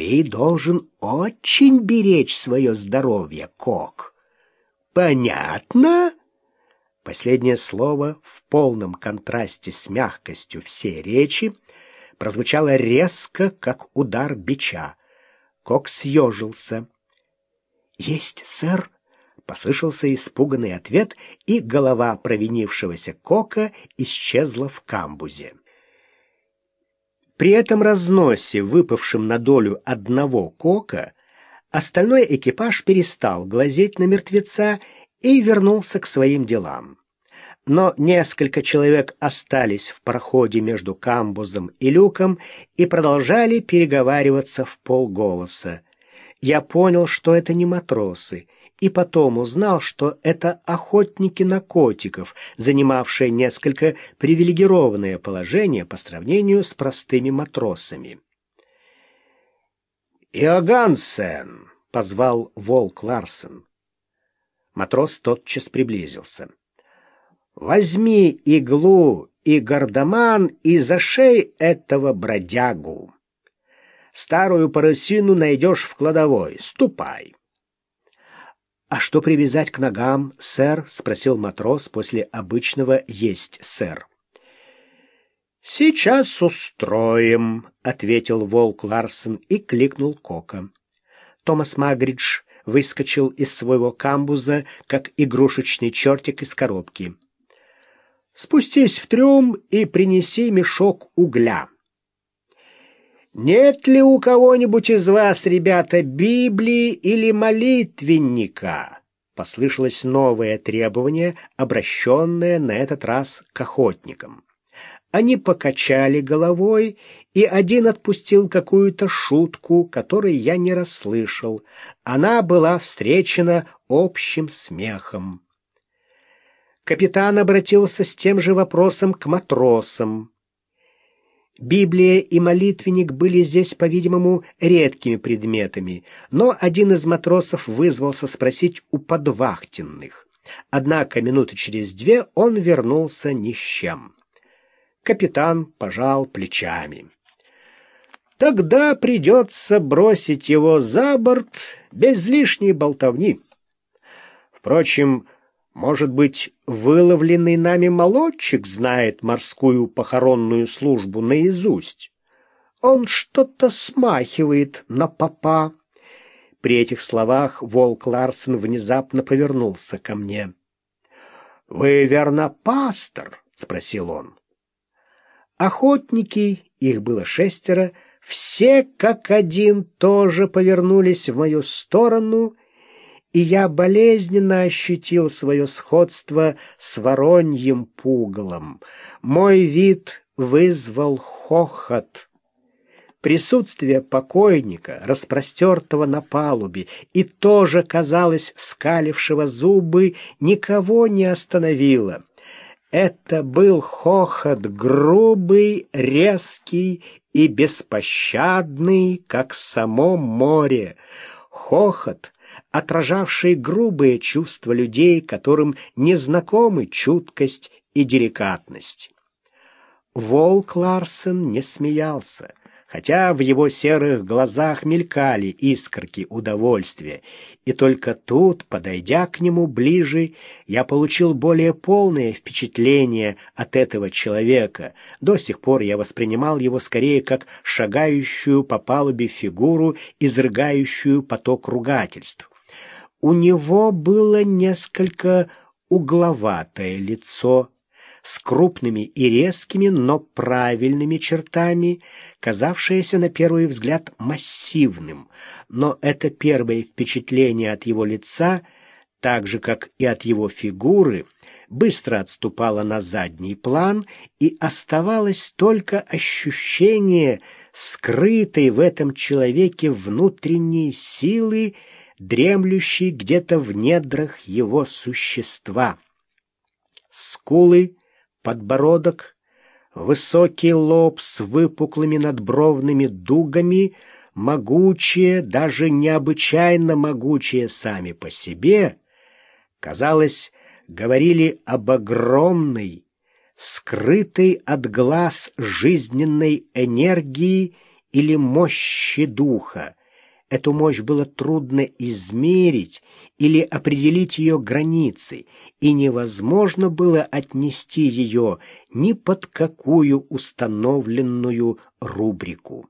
Ты должен очень беречь свое здоровье, Кок. Понятно? Последнее слово в полном контрасте с мягкостью всей речи прозвучало резко, как удар бича. Кок съежился. «Есть, сэр!» — послышался испуганный ответ, и голова провинившегося Кока исчезла в камбузе. При этом разносе, выпавшем на долю одного Кока, остальной экипаж перестал глазеть на мертвеца и вернулся к своим делам. Но несколько человек остались в проходе между камбузом и люком и продолжали переговариваться в полголоса. Я понял, что это не матросы, и потом узнал, что это охотники на котиков, занимавшие несколько привилегированное положение по сравнению с простыми матросами. «Иогансен!» — позвал Волк Ларсен. Матрос тотчас приблизился. «Возьми иглу и гардаман и зашей этого бродягу. Старую парусину найдешь в кладовой. Ступай». «А что привязать к ногам, сэр?» — спросил матрос после обычного «есть, сэр». «Сейчас устроим», — ответил волк Ларсон и кликнул Кока. Томас Магридж выскочил из своего камбуза, как игрушечный чертик из коробки. «Спустись в трюм и принеси мешок угля». «Нет ли у кого-нибудь из вас, ребята, Библии или молитвенника?» Послышалось новое требование, обращенное на этот раз к охотникам. Они покачали головой, и один отпустил какую-то шутку, которой я не расслышал. Она была встречена общим смехом. Капитан обратился с тем же вопросом к матросам. Библия и молитвенник были здесь, по-видимому, редкими предметами, но один из матросов вызвался спросить у подвахтенных. Однако минуты через две он вернулся ни с чем. Капитан пожал плечами. Тогда придется бросить его за борт без лишней болтовни. Впрочем, может быть, выловленный нами молодчик знает морскую похоронную службу наизусть. Он что-то смахивает на попа. При этих словах волк Ларсен внезапно повернулся ко мне. — Вы, верно, пастор? — спросил он. Охотники, их было шестеро, все как один тоже повернулись в мою сторону, и я болезненно ощутил свое сходство с вороньим пугалом. Мой вид вызвал хохот. Присутствие покойника, распростертого на палубе и тоже, казалось, скалившего зубы, никого не остановило. Это был хохот грубый, резкий и беспощадный, как само море. Хохот, отражавший грубые чувства людей, которым незнакомы чуткость и деликатность. Волк Ларсен не смеялся хотя в его серых глазах мелькали искорки удовольствия, и только тут, подойдя к нему ближе, я получил более полное впечатление от этого человека. До сих пор я воспринимал его скорее как шагающую по палубе фигуру, изрыгающую поток ругательств. У него было несколько угловатое лицо, с крупными и резкими, но правильными чертами, казавшееся на первый взгляд массивным, но это первое впечатление от его лица, так же, как и от его фигуры, быстро отступало на задний план, и оставалось только ощущение скрытой в этом человеке внутренней силы, дремлющей где-то в недрах его существа. Скулы, подбородок, высокий лоб с выпуклыми надбровными дугами, могучие, даже необычайно могучие сами по себе, казалось, говорили об огромной, скрытой от глаз жизненной энергии или мощи духа. Эту мощь было трудно измерить или определить ее границы, и невозможно было отнести ее ни под какую установленную рубрику.